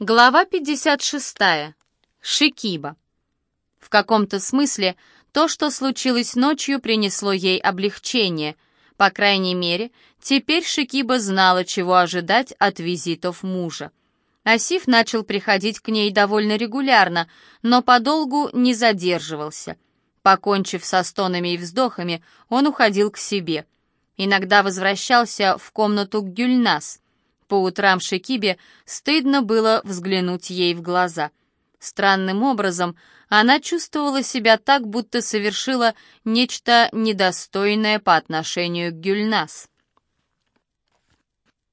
Глава 56. Шикиба. В каком-то смысле то, что случилось ночью, принесло ей облегчение. По крайней мере, теперь Шикиба знала, чего ожидать от визитов мужа. Асиф начал приходить к ней довольно регулярно, но подолгу не задерживался. Покончив со стонами и вздохами, он уходил к себе. Иногда возвращался в комнату к Гюльнас — по утрам Шекибе стыдно было взглянуть ей в глаза. Странным образом она чувствовала себя так, будто совершила нечто недостойное по отношению к Гюльнас.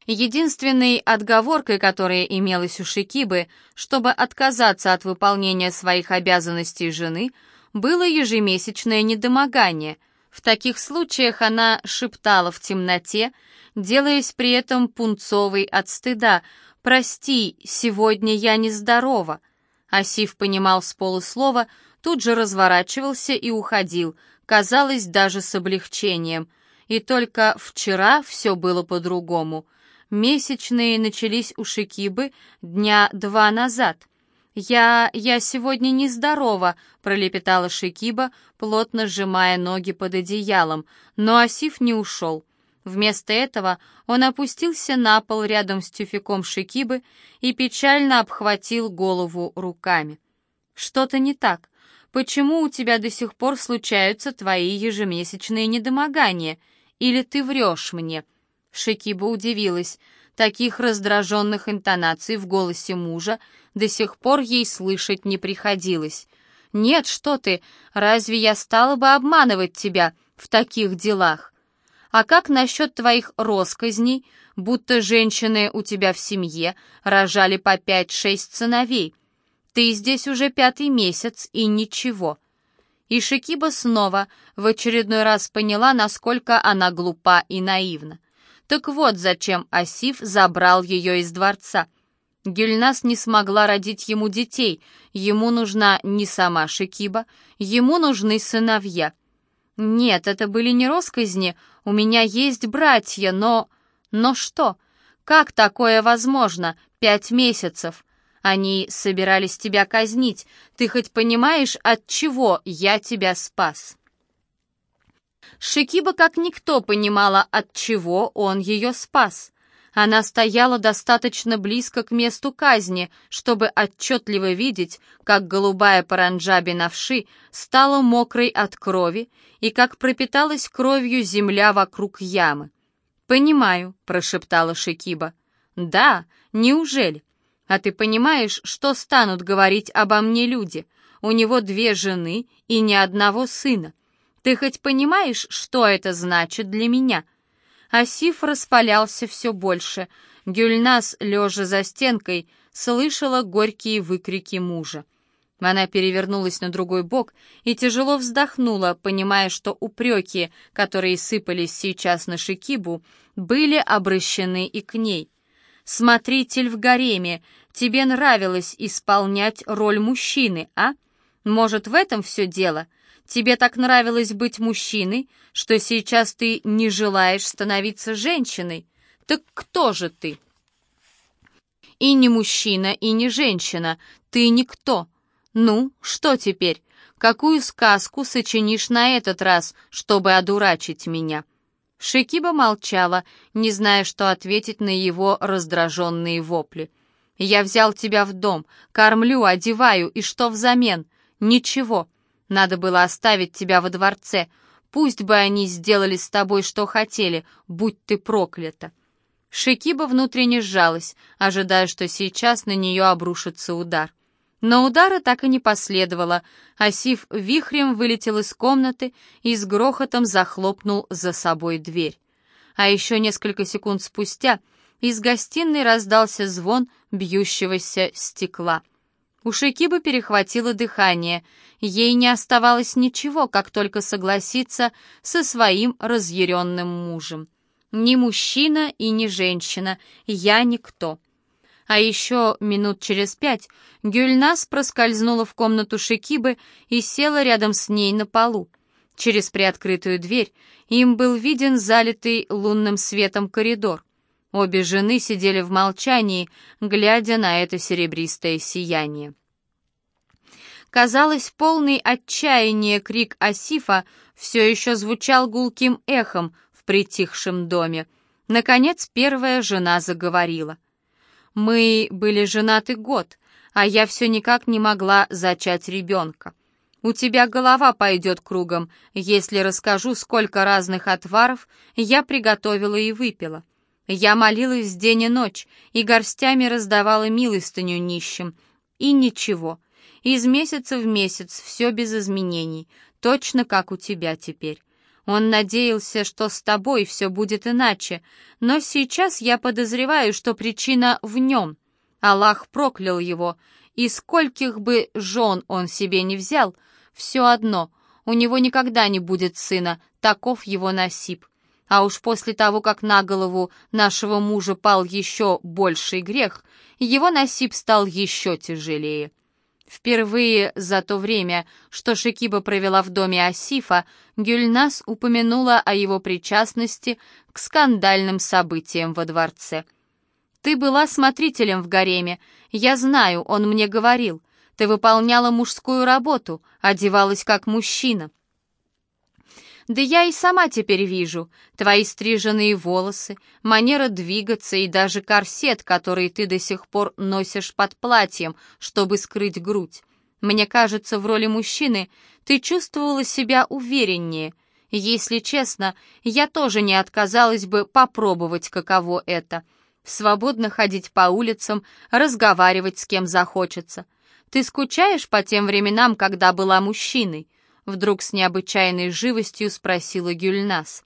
Единственной отговоркой, которая имелась у Шикибы, чтобы отказаться от выполнения своих обязанностей жены, было ежемесячное недомогание. В таких случаях она шептала в темноте, делаясь при этом пунцовой от стыда. «Прости, сегодня я нездорова». Асиф понимал с полуслова, тут же разворачивался и уходил, казалось, даже с облегчением. И только вчера все было по-другому. Месячные начались у Шикибы дня два назад. «Я... я сегодня нездорова», — пролепетала Шикиба, плотно сжимая ноги под одеялом, но Асиф не ушел. Вместо этого он опустился на пол рядом с тюфяком Шикибы и печально обхватил голову руками. «Что-то не так. Почему у тебя до сих пор случаются твои ежемесячные недомогания? Или ты врешь мне?» Шикиба удивилась. Таких раздраженных интонаций в голосе мужа до сих пор ей слышать не приходилось. «Нет, что ты, разве я стала бы обманывать тебя в таких делах?» А как насчет твоих росказней, будто женщины у тебя в семье рожали по пять-шесть сыновей? Ты здесь уже пятый месяц и ничего». И Шикиба снова в очередной раз поняла, насколько она глупа и наивна. Так вот, зачем Асиф забрал ее из дворца. Гюльнас не смогла родить ему детей, ему нужна не сама Шикиба, ему нужны сыновья. Нет, это были не росказни, у меня есть братья, но... Но что? Как такое возможно? Пять месяцев. Они собирались тебя казнить. Ты хоть понимаешь, от чего я тебя спас?» Шикиба как никто понимала, от чего он ее спас. Она стояла достаточно близко к месту казни, чтобы отчетливо видеть, как голубая паранджаби навши стала мокрой от крови и как пропиталась кровью земля вокруг ямы. «Понимаю», — прошептала Шикиба. «Да, неужели? А ты понимаешь, что станут говорить обо мне люди? У него две жены и ни одного сына. Ты хоть понимаешь, что это значит для меня?» Асиф распалялся все больше. Гюльнас, лежа за стенкой, слышала горькие выкрики мужа. Она перевернулась на другой бок и тяжело вздохнула, понимая, что упреки, которые сыпались сейчас на Шикибу, были обращены и к ней. «Смотритель в гареме, тебе нравилось исполнять роль мужчины, а? Может, в этом все дело?» Тебе так нравилось быть мужчиной, что сейчас ты не желаешь становиться женщиной. Так кто же ты? И не мужчина, и не женщина. Ты никто. Ну, что теперь? Какую сказку сочинишь на этот раз, чтобы одурачить меня?» Шикиба молчала, не зная, что ответить на его раздраженные вопли. «Я взял тебя в дом, кормлю, одеваю, и что взамен? Ничего. Надо было оставить тебя во дворце. Пусть бы они сделали с тобой, что хотели, будь ты проклята». Шикиба внутренне сжалась, ожидая, что сейчас на нее обрушится удар. Но удара так и не последовало. Асиф вихрем вылетел из комнаты и с грохотом захлопнул за собой дверь. А еще несколько секунд спустя из гостиной раздался звон бьющегося стекла. У Шикибы перехватило дыхание. Ей не оставалось ничего, как только согласиться со своим разъяренным мужем. Ни мужчина и ни женщина, я никто. А еще минут через пять Гюльнас проскользнула в комнату Шикибы и села рядом с ней на полу. Через приоткрытую дверь им был виден залитый лунным светом коридор. Обе жены сидели в молчании, глядя на это серебристое сияние. Казалось, полный отчаяния крик Асифа все еще звучал гулким эхом в притихшем доме. Наконец первая жена заговорила. «Мы были женаты год, а я все никак не могла зачать ребенка. У тебя голова пойдет кругом, если расскажу, сколько разных отваров я приготовила и выпила. Я молилась день и ночь и горстями раздавала милостыню нищим. И ничего. Из месяца в месяц все без изменений, точно как у тебя теперь. Он надеялся, что с тобой все будет иначе, но сейчас я подозреваю, что причина в нем. Аллах проклял его, и скольких бы жен он себе не взял, все одно, у него никогда не будет сына, таков его насип. А уж после того, как на голову нашего мужа пал еще больший грех, его насип стал еще тяжелее. Впервые за то время, что Шекиба провела в доме Асифа, Гюльнас упомянула о его причастности к скандальным событиям во дворце. «Ты была смотрителем в гареме. Я знаю, он мне говорил. Ты выполняла мужскую работу, одевалась как мужчина. Да я и сама теперь вижу. Твои стриженные волосы, манера двигаться и даже корсет, который ты до сих пор носишь под платьем, чтобы скрыть грудь. Мне кажется, в роли мужчины ты чувствовала себя увереннее. Если честно, я тоже не отказалась бы попробовать, каково это. Свободно ходить по улицам, разговаривать с кем захочется. Ты скучаешь по тем временам, когда была мужчиной?» Вдруг с необычайной живостью спросила Гюльнас.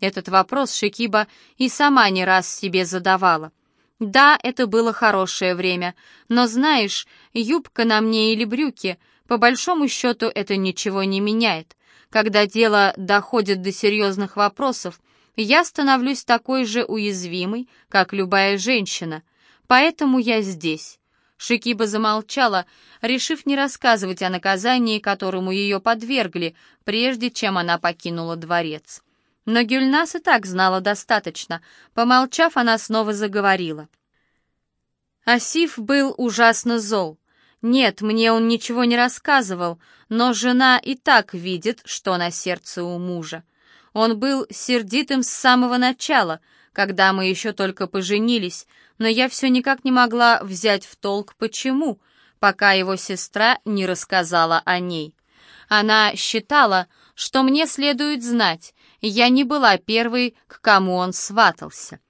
Этот вопрос Шекиба и сама не раз себе задавала. Да, это было хорошее время, но знаешь, юбка на мне или брюки, по большому счету это ничего не меняет. Когда дело доходит до серьезных вопросов, я становлюсь такой же уязвимой, как любая женщина. Поэтому я здесь. Шикиба замолчала, решив не рассказывать о наказании, которому ее подвергли, прежде чем она покинула дворец. Но Гюльнас и так знала достаточно. Помолчав, она снова заговорила. Асиф был ужасно зол. Нет, мне он ничего не рассказывал, но жена и так видит, что на сердце у мужа. Он был сердитым с самого начала, когда мы еще только поженились, но я все никак не могла взять в толк, почему, пока его сестра не рассказала о ней. Она считала, что мне следует знать, я не была первой, к кому он сватался.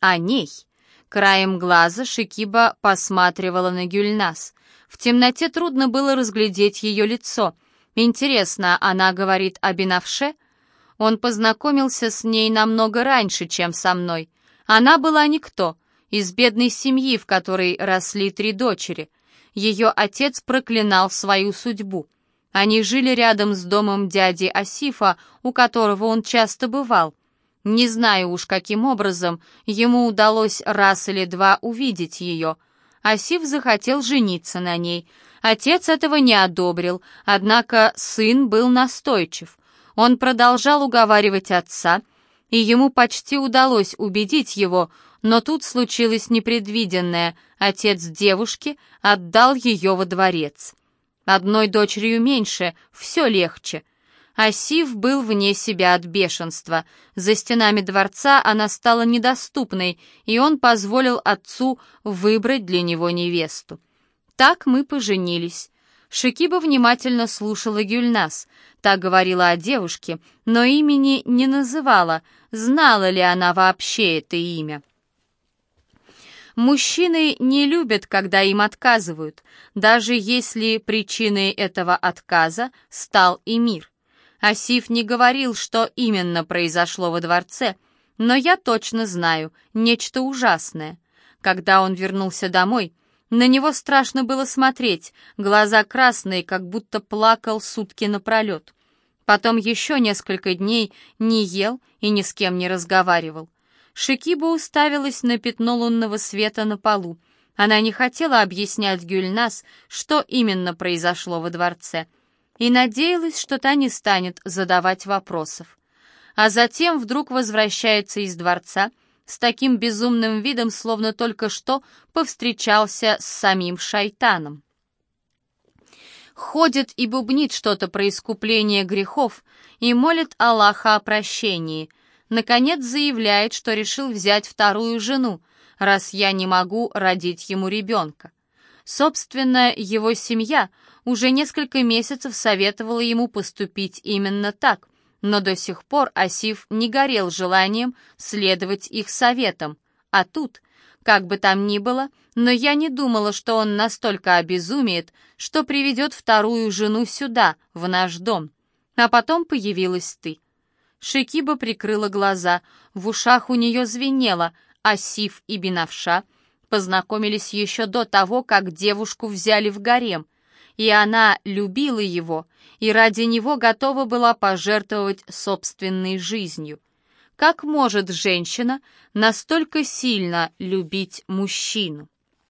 О ней. Краем глаза Шикиба посматривала на Гюльнас. В темноте трудно было разглядеть ее лицо. Интересно, она говорит о Бенавше? Он познакомился с ней намного раньше, чем со мной. Она была никто, из бедной семьи, в которой росли три дочери. Ее отец проклинал свою судьбу. Они жили рядом с домом дяди Асифа, у которого он часто бывал. Не знаю уж, каким образом ему удалось раз или два увидеть ее. Асиф захотел жениться на ней. Отец этого не одобрил, однако сын был настойчив. Он продолжал уговаривать отца, и ему почти удалось убедить его, но тут случилось непредвиденное. Отец девушки отдал ее во дворец. Одной дочерью меньше, все легче. Асив был вне себя от бешенства. За стенами дворца она стала недоступной, и он позволил отцу выбрать для него невесту. Так мы поженились. Шикиба внимательно слушала Гюльнас. Та говорила о девушке, но имени не называла, знала ли она вообще это имя. Мужчины не любят, когда им отказывают, даже если причиной этого отказа стал и мир. Асиф не говорил, что именно произошло во дворце, но я точно знаю, нечто ужасное. Когда он вернулся домой, на него страшно было смотреть, глаза красные, как будто плакал сутки напролет. Потом еще несколько дней не ел и ни с кем не разговаривал. Шикиба уставилась на пятно лунного света на полу. Она не хотела объяснять Гюльнас, что именно произошло во дворце, и надеялась, что та не станет задавать вопросов. А затем вдруг возвращается из дворца, с таким безумным видом, словно только что повстречался с самим шайтаном. Ходит и бубнит что-то про искупление грехов и молит Аллаха о прощении. Наконец заявляет, что решил взять вторую жену, раз я не могу родить ему ребенка. Собственно, его семья уже несколько месяцев советовала ему поступить именно так, но до сих пор Асиф не горел желанием следовать их советам. А тут, как бы там ни было, но я не думала, что он настолько обезумеет, что приведет вторую жену сюда, в наш дом. А потом появилась ты. Шикиба прикрыла глаза, в ушах у нее звенело, а Сиф и Бинавша познакомились еще до того, как девушку взяли в гарем и она любила его, и ради него готова была пожертвовать собственной жизнью. Как может женщина настолько сильно любить мужчину?